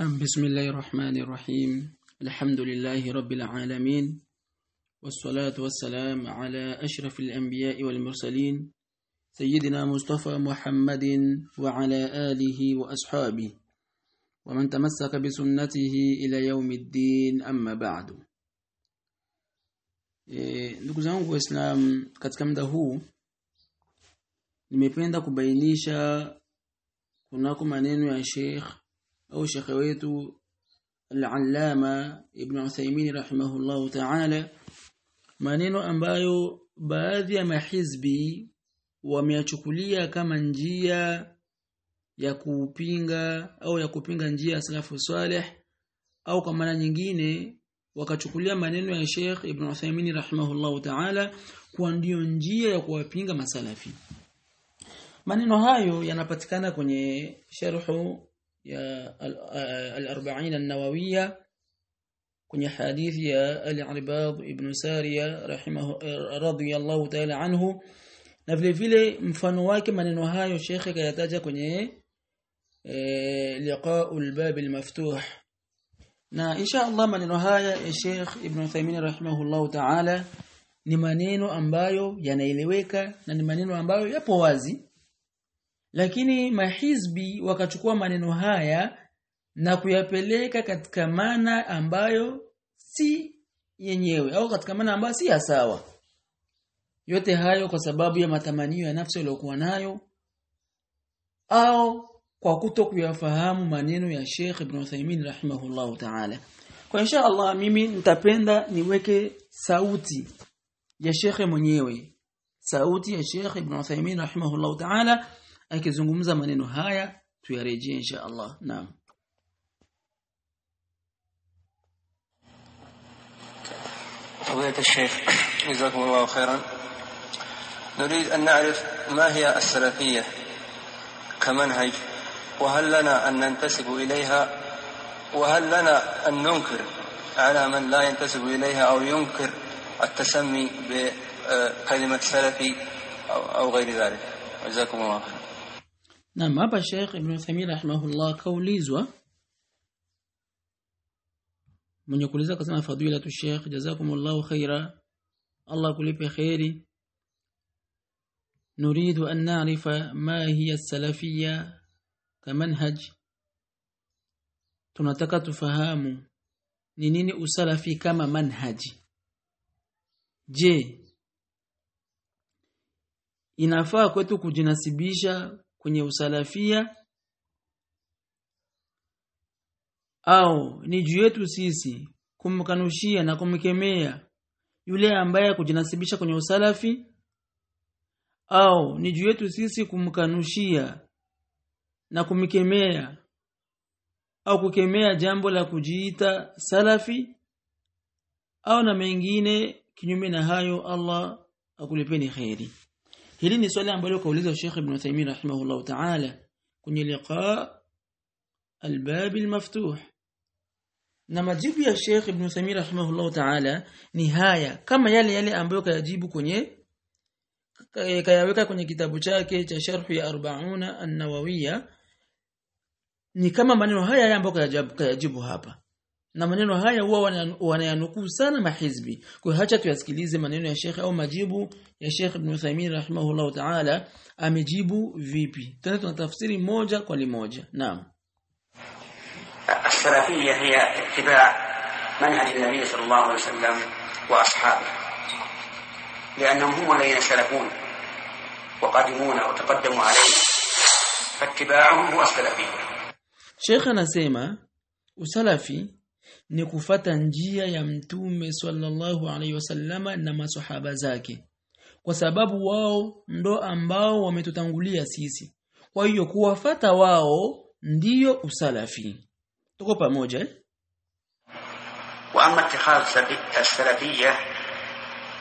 بسم الله الرحمن الرحيم. الحمد لله رب العالمين والصلاة والسلام على أشرف الأنبياء والمرسلين سيدنا مصطفى محمد وعلى آله وأصحابه ومن تمسك بسنته إلى يوم الدين أما بعد. ndugu zangu waislamu katika muda huu nimependa kubainisha kunako maneno ya Sheikh au shekhe wetu al-Allama Ibn Uthaymeen rahimahullahu ta'ala maneno ambayo baadhi ya mahizbi wameyachukulia kama njia ya kupinga au ya kupinga njia ya salafu salih au kwa maana nyingine wakachukulia maneno ya Sheikh Ibn Uthaymeen rahimahullahu ta'ala kuwa ndio njia ya kuwapinga masalafi maneno hayo yanapatikana kwenye sharhu آه، الأربعين النووية. كن حديث يا العرباض ابن سارية رحمه رضي الله تعالى عنه. نفلي فيلي مفنواك من نهاي الشيخ كي كن آه، لقاء الباب المفتوح. نا إن شاء الله من نهاي الشيخ ابن ثيمين رحمه الله تعالى. نمانينو أمبايو ينيلويك نمانينو أمبايو يبوازي lakini mahizbi wakachukua maneno haya na kuyapeleka katika maana ambayo si yenyewe au katika maana ambayo si ya sawa. Yote hayo kwa sababu ya matamanio ya nafsi iliyokuwa nayo au kwa kuto kuyafahamu maneno ya Sheikh Ibn Uthaymeen rahimahullahu ta'ala. Kwa insha Allah mimi nitapenda niweke sauti ya Sheikh mwenyewe. Sauti ya Sheikh Ibn Uthaymeen rahimahullahu ta'ala akizungumza maneno haya tuyarejee insha Allah. Naam. فضيلة الشيخ جزاكم الله خيرا. نريد أن نعرف ما هي السلفية كمنهج وهل لنا أن ننتسب إليها وهل لنا أن ننكر على من لا ينتسب إليها أو ينكر التسمي بكلمة سلفي أو غير ذلك. جزاكم الله خيرا. Naam hapa Sheikh Ibn Uthaymeen rahimahullah kaulizwa mwenye kuuliza akasema fadhila tu Sheikh jazakumullahu khaira Allah kulipe khairi نريد أن نعرف ما هي السلفية كمنهج tunataka tufahamu ni nini usalafi kama manhaji je inafaa kwetu kujinasibisha kwenye usalafia au ni juu yetu sisi kumkanushia na kumkemea yule ambaye kujinasibisha kwenye usalafi au ni juu yetu sisi kumkanushia na kumkemea au kukemea jambo la kujiita salafi au na mengine kinyume na hayo Allah akulipeni khairi hili ni swali ambalo kauliza Sheikh Ibn Uthaymeen rahimahullah ta'ala kwenye liqa albab almaftuh na majibu ya Sheikh Ibn Uthaymeen rahimahullah ta'ala ni haya kama yale yale ambayo kayajibu kwenye kayaweka kwenye kitabu chake cha sharh ya 40 an-nawawiyya ni kama maneno haya ambayo kayajibu hapa na maneno haya huwa wanayanukuu sana mahizbi kwa hacha tuyasikilize maneno ya Sheikh au majibu ya Sheikh Ibn Uthaymeen rahimahullah ta'ala amejibu vipi tena tunatafsiri moja kwa limoja naam السلفية هي اتباع منهج النبي صلى الله عليه وسلم وأصحابه لأنهم هم الذين سلفون وقدمونا وتقدموا عليه فاتباعهم هو السلفية Sheikh anasema usalafi ni kufata njia ya mtume sallallahu alaihi wasallama na masahaba zake kwa sababu wao ndo ambao wametutangulia sisi kwa hiyo kuwafata wao ndiyo usalafi tuko pamoja eh? وأما اتخاذ السلفية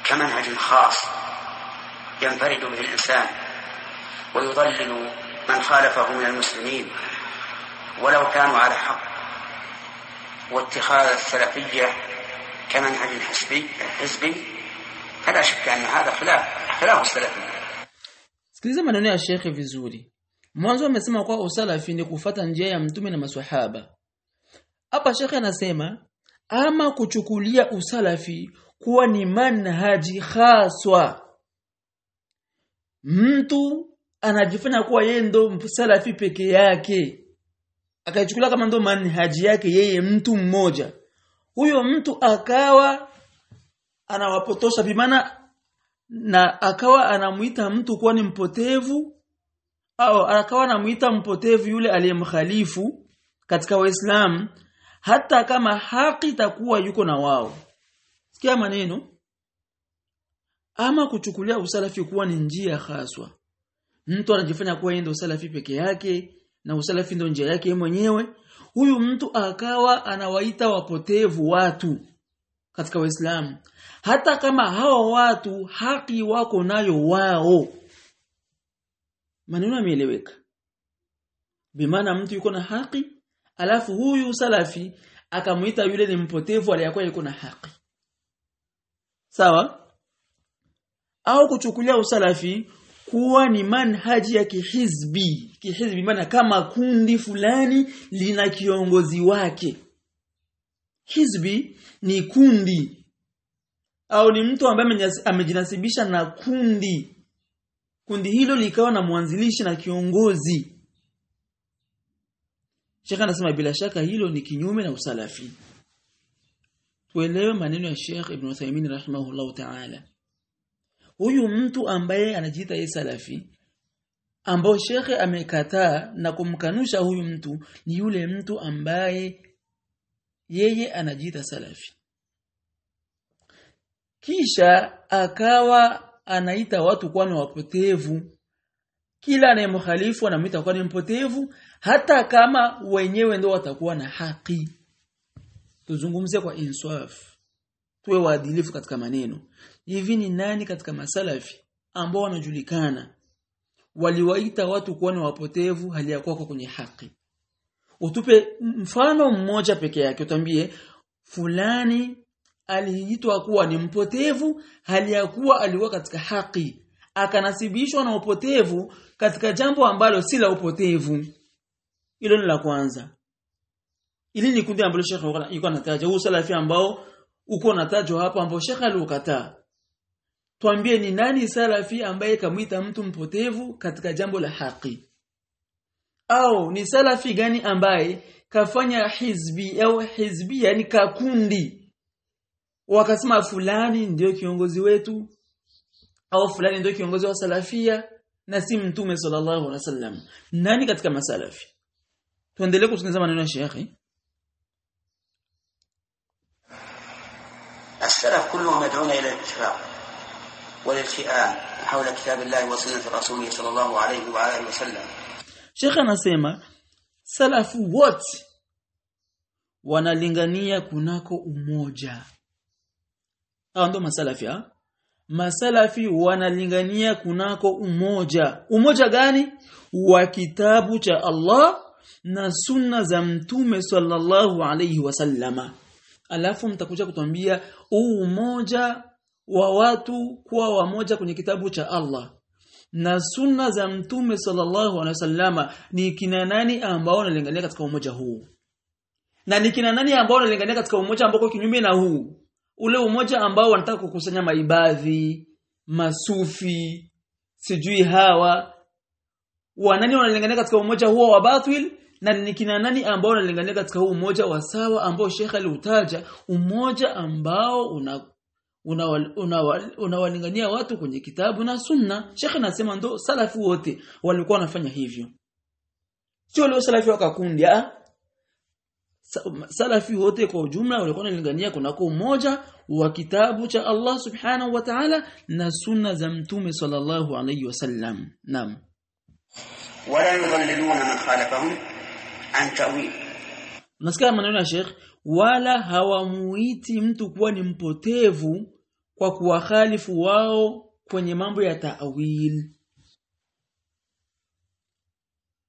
كمنهج خاص ينفرد به الإنسان ويضلل من خالفه من المسلمين ولو كانوا على حق واتخاذ السلفية كمنهج حزبي حزبي فلا شك أن هذا خلاف خلاف السلفية sikiliza maneno ya shekhe vizuri mwanzo amesema kwa usalafi ni kufata njia ya mtume na maswahaba hapa shekhe anasema ama kuchukulia usalafi kuwa ni manhaji haswa mtu anajifanya kuwa yeye ndo salafi peke yake akaichukulia kama ndo manhaji yake yeye mtu mmoja. Huyo mtu akawa anawapotosha bimana na akawa anamuita mtu kuwa ni mpotevu au akawa anamuita mpotevu yule aliyemkhalifu katika waislamu hata kama haki takuwa yuko na wao. Sikia maneno. Ama kuchukulia usalafi kuwa ni njia haswa. Mtu anajifanya kuwa yeye ndio salafi peke yake na usalafi ndio njia yake mwenyewe huyu mtu akawa anawaita wapotevu watu katika waislamu. Hata kama hawa watu haki wako nayo wao. Maneno yameeleweka. Bimaana mtu yuko na haki alafu huyu salafi akamuita yule ni mpotevu aliyakuwa yuko na haki. Sawa? Au kuchukulia usalafi kuwa ni manhaji ya kihizbi. Kihizbi maana kama kundi fulani lina kiongozi wake. Hizbi ni kundi. Au ni mtu ambaye amejinasibisha na kundi. Kundi hilo likawa na mwanzilishi na kiongozi. Sheikh anasema bila shaka hilo ni kinyume na usalafi. Tuelewe maneno ya Sheikh Ibn Uthaymeen rahimahullah ta'ala huyu mtu ambaye anajiita yeye salafi ambao shekhe amekataa na kumkanusha huyu mtu ni yule mtu ambaye yeye anajiita salafi. Kisha akawa anaita watu kuwa ni wapotevu. Kila anayemkhalifu anamuita kuwa ni mpotevu hata kama wenyewe ndio watakuwa na haki. Tuzungumzie kwa insaf. Tuwe waadilifu katika maneno hivi ni nani katika masalafi ambao wanajulikana? Waliwaita watu kuwa ni wapotevu hali ya kuwa kwenye haki. Utupe mfano mmoja peke yake utambie fulani aliitwa kuwa ni mpotevu hali ya kuwa katika haki. Akanasibishwa na upotevu katika jambo ambalo si la upotevu. Hilo ni la kwanza. Ili ni kundi ambalo Sheikh yuko anataja. Huu salafi ambao uko natajwa hapa ambao Sheikh aliukataa tuambie ni nani salafi ambaye kamwita mtu mpotevu katika jambo la haki au ni salafi gani ambaye kafanya hizbi au hizbi yani kakundi wakasema fulani ndio kiongozi wetu au fulani ndio kiongozi wa salafia na si mtume sallallahu alaihi wasallam nani katika masalafi tuendelee kusikiliza maneno ya Sheikh السلف كلهم يدعون الى الاتفاق والالتئام حول كتاب الله وسنه رسوله صلى الله عليه وعلى اله وسلم Sheikh anasema salafu wote wanalingania kunako umoja. Hao ndo masalafi ha? Masalafi wanalingania kunako umoja. Umoja gani? Wa kitabu cha Allah na sunna za mtume sallallahu alayhi wasallama. Alafu mtakuja kutuambia huu umoja wa watu kuwa wamoja kwenye kitabu cha Allah. Na sunna za mtume sallallahu alaihi wasallama ni kina nani ambao wanalingania katika umoja huu? Na ni kina nani ambao wanalingania katika umoja ambao kinyume na huu? Ule umoja ambao wanataka kukusanya maibadhi masufi sijui hawa. Wanani wanalingania katika umoja huo wa batil? Na ni kina nani ambao wanalingania katika huu umoja wa sawa ambao Sheikh aliutaja umoja ambao una unawalingania una, una watu kwenye kitabu na sunna. Shekhe anasema ndo salafu wote walikuwa wanafanya hivyo. Sio leo salafu wakakundi ah. Salafi wote kwa ujumla walikuwa wanalingania kunako umoja wa kitabu cha Allah subhanahu wa ta'ala na sunna za mtume sallallahu alayhi wasallam naam. Wala yudhalliluna man khalafahum an ta'wil. Nasikia maneno ya Sheikh wala hawamuiti mtu kuwa ni mpotevu kwa kuwakhalifu wao kwenye mambo ya ta'wil.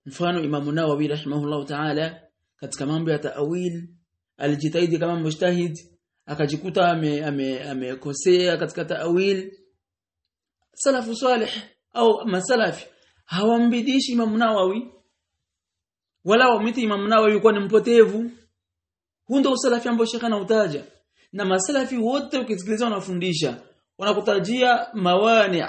Mfano imamu Nawawi rahimahullahu ta'ala katika mambo ya ta'wil alijitahidi kama mujtahid akajikuta amekosea ame, ame katika ta'wil. Salafu salih au masalafi hawambidishi Imam Nawawi wala wamiti Imam Nawawi kuwa ni mpotevu. Hundo usalafi ambao shekha anautaja na masalafi wote ukisikiliza wanafundisha. Wanakutajia mawani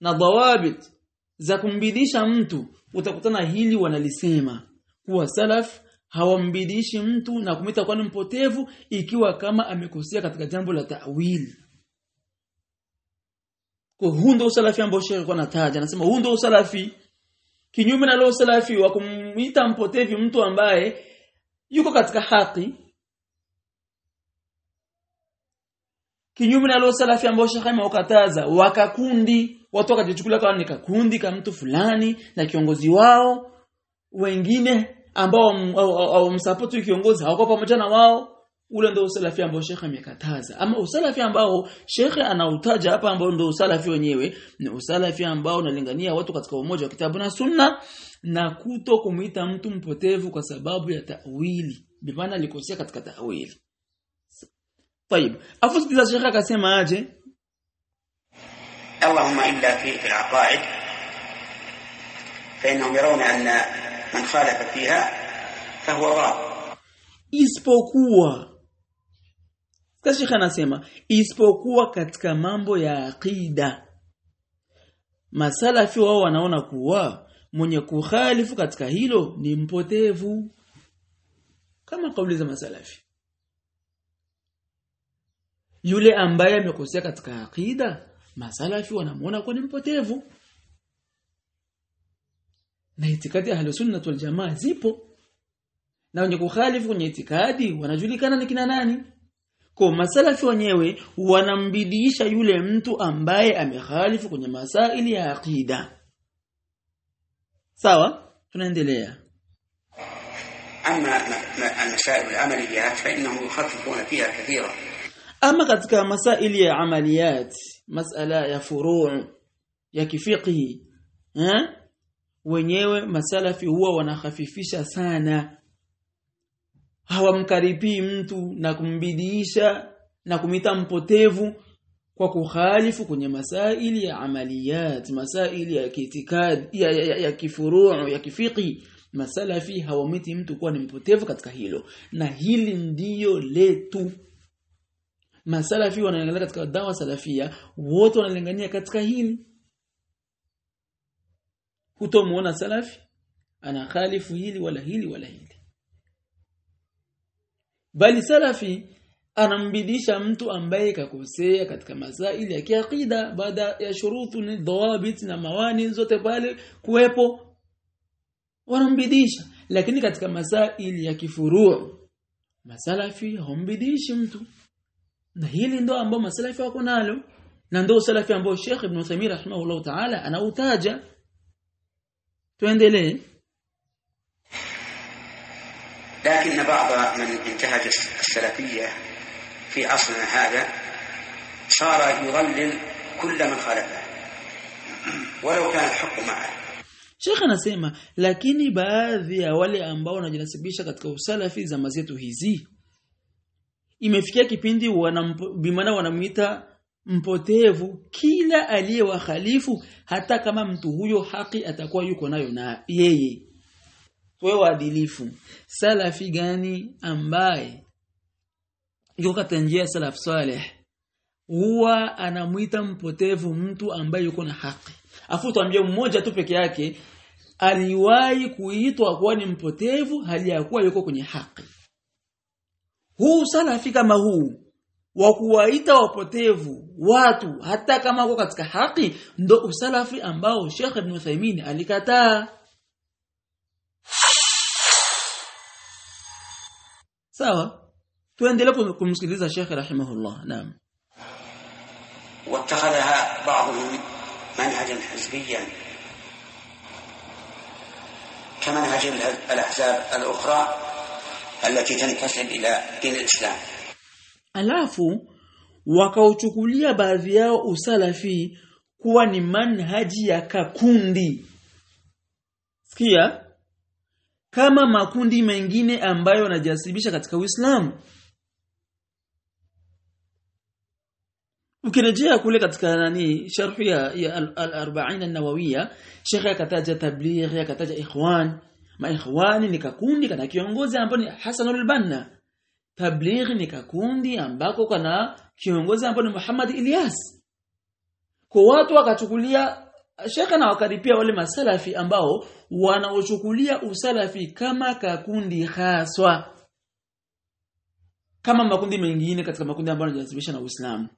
na dhawabit za kumbidisha mtu. Utakutana hili wanalisema. Kuwa salaf hawambidishi mtu na kumita kwani mpotevu ikiwa kama amekosea katika jambo la ta'wili kwa huu salafi ambao shehe alikuwa anataja. Anasema huu ndio usalafi. Kinyume na leo usalafi wa kumita mpotevu mtu ambaye yuko katika haki kinyume na leo salafi ambao Sheikh wakataza wakakundi watu wakajichukulia kama ni kakundi kama mtu fulani na kiongozi wao wengine ambao hawamsupport kiongozi hawako pamoja na wao ule ndio usalafi ambao Sheikh amekataza ama usalafi ambao Sheikh anautaja hapa ambao ndio usalafi wenyewe ni usalafi ambao unalingania watu katika umoja wa kitabu na sunna na kuto kumuita mtu mpotevu kwa sababu ya ta'wili. Bimana alikosea katika ta'wili طيب afu sikiza Sheikh akasema aje اللهم إلا في في العقائد فإنهم يرون أن من خالف فيها فهو ضال isipokuwa Sasa Sheikh anasema isipokuwa katika mambo ya aqida masalafi wao wanaona kuwa mwenye kukhalifu katika hilo ni mpotevu kama kauli za masalafi yule ambaye amekosea katika aqida masalafi wanamuona kuwa ni mpotevu na itikadi ya ahlusunnah wal jamaa zipo na wenye kukhalifu kwenye itikadi wanajulikana ni kina nani kwa masalafi wenyewe wanambidiisha yule mtu ambaye amekhalifu kwenye masaili ya aqida sawa tunaendelea أما م- م- المسائل العمليات فإنهم يخففون فيها كثيرا ama katika masaili ya amaliyat masala ya furu' ya kifiqhi eh wenyewe masalafi huwa wanahafifisha sana. Hawamkaribii mtu na kumbidiisha na kumita mpotevu kwa kuhalifu kwenye masaili ya amaliyat masaili ya kitikad ya, ya, ya, ya kifuruu ya kifiqi masalafi hawamiti mtu kuwa ni mpotevu katika hilo. Na hili ndiyo letu masalafi wanalingania katika dawa salafia wote wanalingania katika hili. Hutomuona salafi ana khalifu hili wala hili wala hili. Bali salafi anambidisha mtu ambaye kakosea katika masaili ya kiakida baada ya shurutu ni dhawabit na mawani zote pale kuwepo. Wanambidisha lakini katika masaili ya kifuruu masalafi hombidishi mtu na hili ndo ambao masalafi wako nalo na ndo salafi ambao Sheikh Ibn Uthaymeen rahimahullah ta'ala anautaja tuendelee لكن بعض من انتهج السلفية في عصرنا هذا صار يضلل كل من خالفه ولو كان الحق معه Sheikh anasema lakini baadhi ya wale ambao wanajinasibisha katika usalafi zama zetu hizi imefikia kipindi wanabimana wanamuita mpotevu. Kila aliye wahalifu hata kama mtu huyo haki atakuwa yuko nayo na yeye. Wewe waadilifu salafi gani ambaye yuko katika salaf saleh? Huwa anamuita mpotevu mtu ambaye yuko na haki. Afu tuambie mmoja tu peke yake aliwahi kuitwa kuwa ni mpotevu hali ya kuwa yuko kwenye haki huu salafi kama huu wa kuwaita wapotevu watu hata kama wako katika haki ndo usalafi ambao Sheikh Ibn Uthaymeen alikataa sawa tuendelee kum- kumsikiliza Sheikh rahimahullah naam واتخذها بعضهم منهجا حزبيا كمنهج الأحزاب الأخرى التي تنتسب إلى دين الإسلام alafu wakauchukulia baadhi yao usalafi kuwa ni manhaji ya kakundi sikia kama makundi mengine ambayo yanajasibisha katika Uislamu ukirejea kule katika nani sharh ya, ya al-40 an-nawawiyya Sheikh akataja tabligh akataja ikhwan ma ikhwani ni kakundi kana kiongozi ambaye ni Hasan al-Banna tablighi ni kakundi ambako kana kiongozi ambaye ni Muhammad Ilyas. Kwa watu wakachukulia shekha na wakaripia wale masalafi ambao wanaochukulia usalafi kama kakundi haswa. Kama makundi mengine katika makundi ambayo yanajisibisha na Uislamu.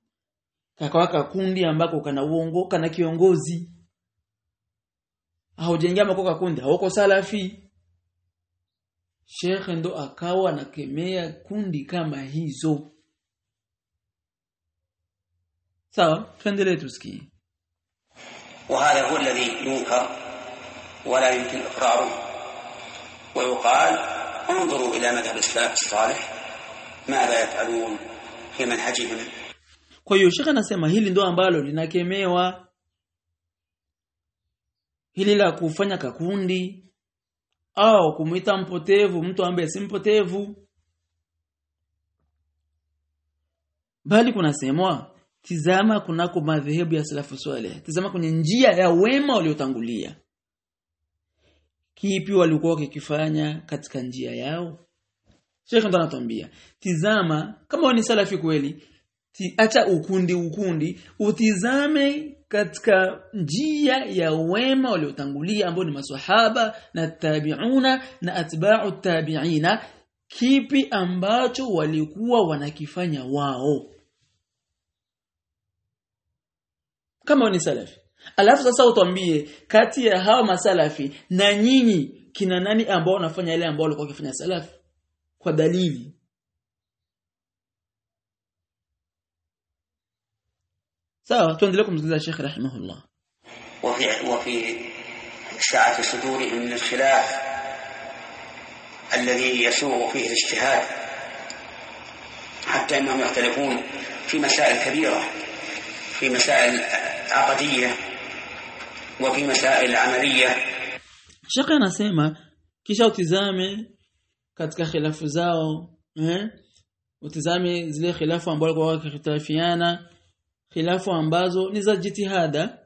Kakawa kakundi ambako kana uongo kana kiongozi. Haujaingia makoka kundi hauko salafi Sheikh ndo akawa anakemea kundi kama hizo sawa tuendelee tusikie وهذا هو الذي ينكر ولا يمكن إقراره ويقال انظروا إلى مذهب السلف الصالح ماذا يفعلون في منهجهم kwa hiyo Sheikh anasema hili ndo ambalo linakemewa hili la kufanya kakundi au kumuita mpotevu mtu ambaye si mpotevu. Bali kunasemwa tizama kunako madhehebu ya salafu saleh tizama kwenye njia ya wema waliotangulia. Kipi walikuwa wakikifanya katika njia yao? Sheikh ndo anatuambia tizama kama ni salafi kweli acha ukundi ukundi utizame katika njia ya wema waliotangulia ambao ni maswahaba na tabiuna na atba'u tabiina kipi ambacho walikuwa wanakifanya wao? Kama ni salafi. Alafu sasa utwambie kati ya hawa masalafi na nyinyi kina nani ambao wanafanya yale ambao walikuwa wakifanya salafi? Kwa dalili تندل لكم زلزال الشيخ رحمه الله وفي وفي ساعة صدورهم من الخلاف الذي يسوغ فيه الاجتهاد حتى إنهم يختلفون في مسائل كبيرة في مسائل عقدية وفي مسائل عملية شيخ أنا سيما kisha utizame katika khilafu zao eh? utizame zile khilafu ambao walikuwa wakitarifiana khilafu ambazo ni za jitihada.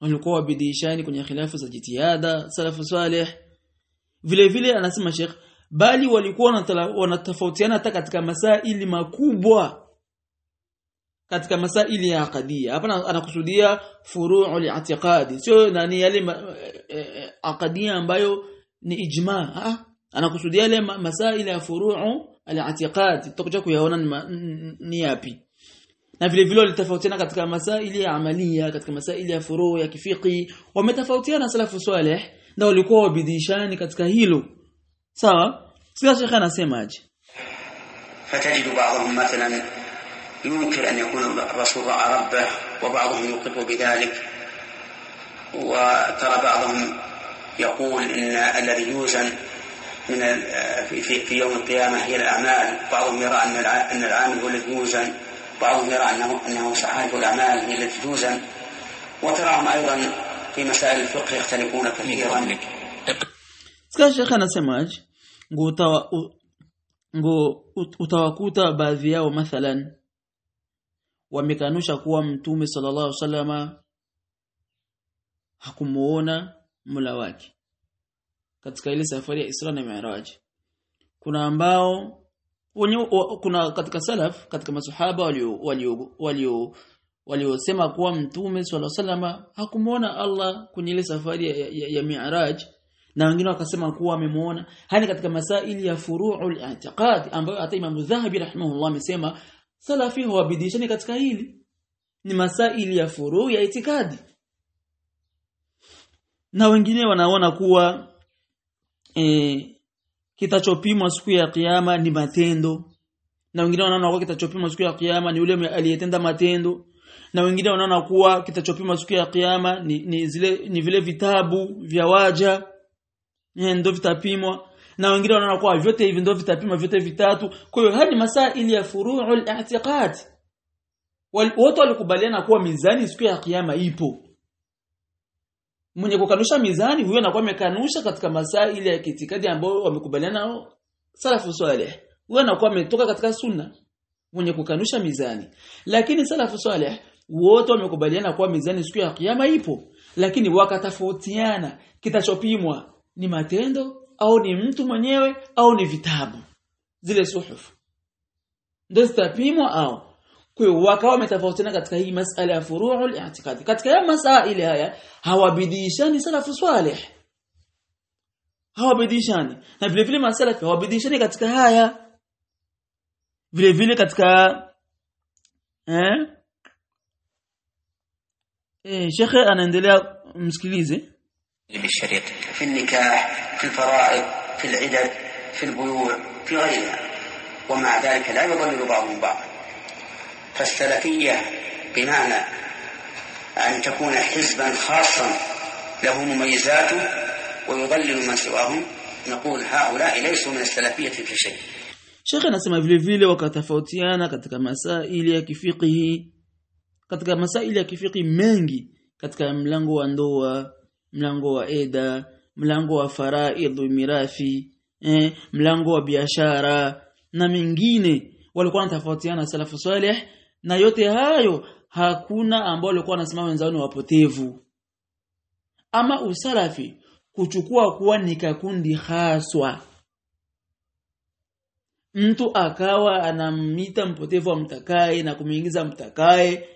Walikuwa wabidishani kwenye khilafu za jitihada salafu salih. Vile vile anasema Sheikh bali walikuwa wanatofautiana hata katika masaili makubwa. Katika masaili ya akadia hapa anakusudia furuu al-i'tiqadi sio nani yale akadia ambayo ni ijma ah anakusudia yale masaili ya furu'u al-i'tiqadi tutakuja kuyaona ni yapi na vile vile walitofautiana katika masaili ya amalia katika masaili ya furu ya kifiki wametofautiana salafu salih na walikuwa wabidishani katika hilo sawa sasa shekha anasemaje فتجد بعضهم مثلا ينكر ان يكون الرسول راى ربه وبعضهم يقر بذلك وترى بعضهم يقول ان الذي يوزن من في, في, في يوم القيامه هي الاعمال بعضهم يرى ان ان العامل هو الذي يوزن بعضهم يرى انه انه صحائف الاعمال هي التي توزن وتراهم أيضا في مسائل الفقه يختلفون كثيرا Sika shekha anasemaje ngo utawa ngo utawakuta baadhi yao mathalan wamekanusha kuwa mtume sallallahu alaihi wasallama hakumuona mula wake katika ile safari ya Isra na Mi'raj kuna ambao wenye kuna katika salaf katika masahaba walio walio walio waliosema kuwa mtume swalla salama hakumuona Allah kwenye ile safari ya, ya, ya Mi'raj na wengine wakasema kuwa amemuona hani katika masaili ya furu'ul i'tiqad ambayo hata Imam Dhahabi rahimahullah amesema salafi hawabidishani katika hili. Ni masaili ya furu ya itikadi na wengine wanaona kuwa e, kitachopimwa siku ya kiyama ni matendo. Na wengine wanaona kuwa kitachopimwa siku ya kiyama ni yule aliyetenda matendo. Na wengine wanaona kuwa kitachopimwa siku ya kiyama ni, ni zile ni vile vitabu vya waja. Ndio vitapimwa. Na wengine wanaona kuwa vyote hivi ndio vitapimwa vyote vitatu. Kwa hiyo hadi masaili ya furu'ul i'tiqad. Wote walikubaliana kuwa mizani siku ya kiyama ipo mwenye kukanusha mizani huyo anakuwa amekanusha katika masaa ile ya kitikadi ambayo wamekubaliana nao salafu saleh huyo anakuwa ametoka katika sunna. Mwenye kukanusha mizani. Lakini salafu saleh wote wamekubaliana kuwa mizani siku ya kiyama ipo. Lakini wakatafautiana kitachopimwa ni matendo au ni mtu mwenyewe au ni vitabu. Zile suhufu ndio zitapimwa au kwa hiyo wakawa wametofautiana katika hii masala ya furu'ul i'tiqad katika haya masaili haya hawabidishani salafu salih hawabidishani na vile vile masalafi hawabidishani katika haya vile vile katika eh eh shekhe anaendelea msikilize بالشريط في النكاح في الفرائض في العدد في البيوع في غيرها ومع ذلك لا يضلل بعضهم بعضا فالسلفية بمعنى أن تكون حزبا خاصا له مميزاته ويضلل من سواهم نقول هؤلاء ليسوا من السلفية في شيء Sheikh anasema vile vile wakatofautiana katika masaili ya kifiqhi katika masaili ya kifiqhi mengi katika mlango wa ndoa, mlango wa eda, mlango wa faraidhu mirathi, eh, mlango wa biashara na mengine walikuwa wanatofautiana salafu salih na yote hayo hakuna ambao walikuwa wanasema wenzao ni wapotevu ama usalafi kuchukua kuwa ni kakundi haswa mtu akawa anamita mpotevu amtakaye na kumuingiza mtakaye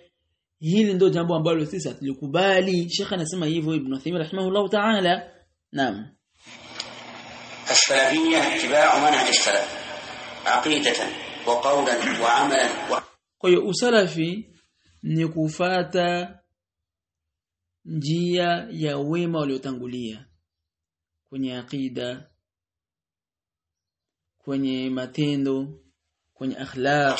hili ndio jambo ambalo sisi hatulikubali Sheikh anasema hivyo Ibn Uthaymeen rahimahullah ta'ala naam السلفية اتباع منهج السلف عقيدة وقولا وعملا و... kwa hiyo usalafi ni kufata njia ya wema waliotangulia kwenye akida kwenye matendo kwenye akhlaq.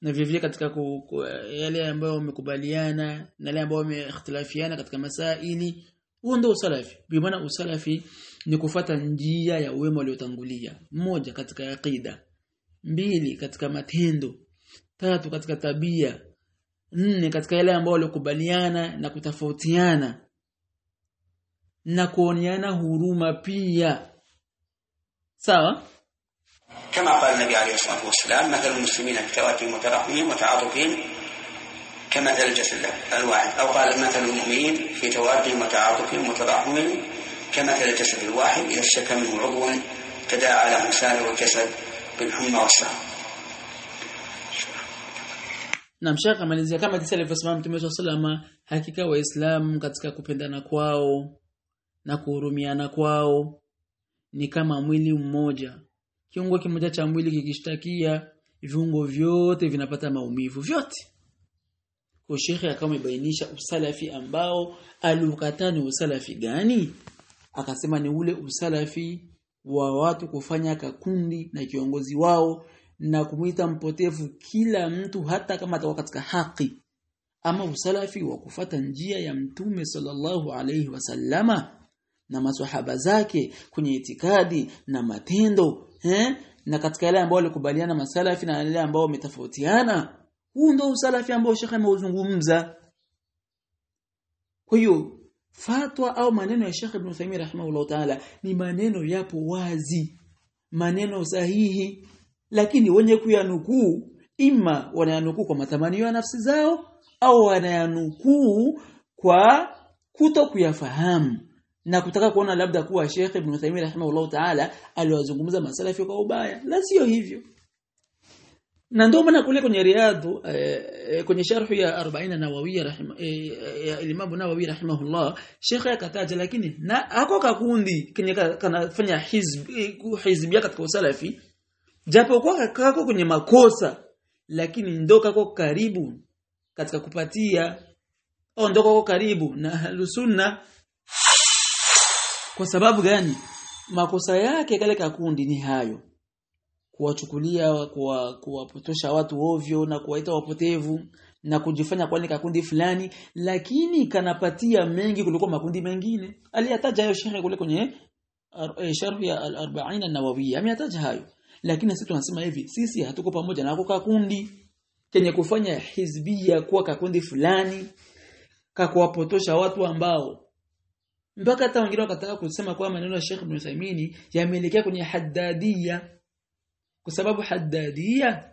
Na vivyo katika ku, ku, yale ambayo wamekubaliana na yale ambayo wameikhtilafiana katika masaili huo ndio usalafi. Bi maana usalafi ni kufata njia ya wema waliotangulia. Moja katika aqida, mbili katika matendo, tatu katika tabia, nne katika yale ambayo walikubaliana na kutofautiana na kuoneana huruma pia. Sawa? Kama qala Nabii alayhi salatu wasalam, mathalu muslimina fi tawaddihim wa كمثل الجسد الواحد أو قال مثل المؤمنين في توادهم وتعاطفهم وتراحمهم كمثل الجسد الواحد إذا اشتكى منه عضو تداعى له سائر الجسد بالحمى والسهر na mshaka malizia kama jinsi alivyosema Mtume SAW hakika waislamu katika kupendana kwao na kuhurumiana kwao ni kama mwili mmoja kiungo kimoja cha mwili kikishtakia viungo vyote vinapata maumivu vyote kwa shekhe akawa usalafi ambao aliukataa ni usalafi gani? Akasema ni ule usalafi wa watu kufanya kakundi na kiongozi wao na kumuita mpotevu kila mtu hata kama atakuwa katika haki. Ama usalafi wa kufata njia ya mtume sallallahu alaihi wasallama na maswahaba zake kwenye itikadi na matendo eh? na katika yale ambao walikubaliana masalafi na yale ambao wametofautiana huu ndio usalafi ambao shekhe ameuzungumza. Kwa hiyo fatwa au maneno ya Sheikh Ibn Uthaymeen rahimahullah ta'ala ni maneno yapo wazi maneno sahihi. Lakini wenye kuyanukuu ima wanayanukuu kwa matamanio ya nafsi zao au wanayanukuu kwa kuto kuyafahamu na kutaka kuona labda kuwa Sheikh Ibn Uthaymeen rahimahullah ta'ala aliwazungumza masalafi kwa ubaya. La sio hivyo na ndio maana kule kwenye riadhu eh, eh, kwenye sharhu ya 40 nawawi rahima eh, ya Imam Nawawi rahimahullah Sheikh akataja lakini na hako kakundi kenye kanafanya hizb eh, hizbia katika usalafi japo kwa kako kwenye makosa lakini ndo kako karibu katika kupatia au ndo kako karibu na lusunna kwa sababu gani? Makosa yake kale kakundi ni hayo kuwachukulia kuwa- kuwapotosha watu ovyo na kuwaita wapotevu na kujifanya kwani kakundi fulani lakini kanapatia mengi kuliko makundi mengine. Aliyataja hayo shekhe kule kwenye eh, sharh ya al-40 an-nawawiyya ameyataja hayo. Lakini sisi tunasema hivi sisi hatuko pamoja na kakundi. Kenye kufanya hizbia kuwa kakundi fulani kakuwapotosha watu ambao mpaka hata wengine wakataka kusema kwa maneno ya Sheikh Ibn Uthaymeen yameelekea kwenye haddadia kwa sababu haddadia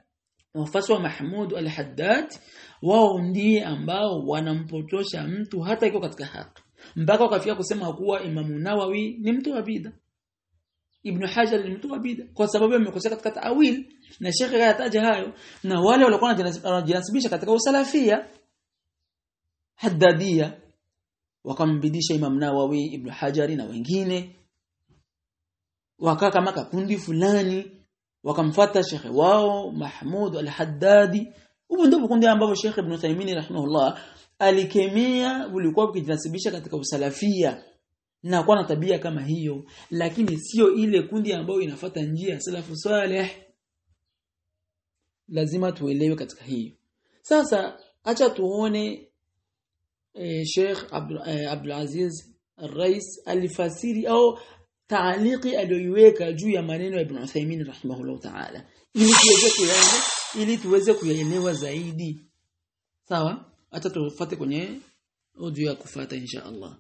wafasi wa Mahmud al-Haddad wao ndiye ambao wanampotosha mtu hata iko katika haki. Mpaka wakafika kusema kuwa Imam Nawawi ni mtu wa bid'a. Ibn Hajar ni mtu wa bid'a. Kwa sababu amekosea katika ta'wil. Na Sheikh kayataja hayo. Na wale walikuwa wanajinasibisha katika usalafia. Haddadia wakambidisha Imam Nawawi Ibn Hajari na wengine. Wakaa kama kakundi fulani wakamfuata shekhe wao Mahmud al-Haddadi. Huko ndio kundi ambapo Sheikh Ibn Taymiyyah rahimahullah alikemea ulikuwa ukijinasibisha katika usalafia. Na kuwa na tabia kama hiyo. Lakini sio ile kundi ambayo inafata njia salafu saleh. Lazima tuelewe katika hiyo sasa acha tuone e, Sheikh Abdul, e, Aziz Rais alifasiri au taaliki aliyoiweka juu ya maneno ya Ibn Uthaymeen rahimahullah ta'ala. Ili tuweze kuyaelewa ili tuweze kuyaelewa zaidi. Sawa? Hata tufuate kwenye audio ya kufuata insha Allah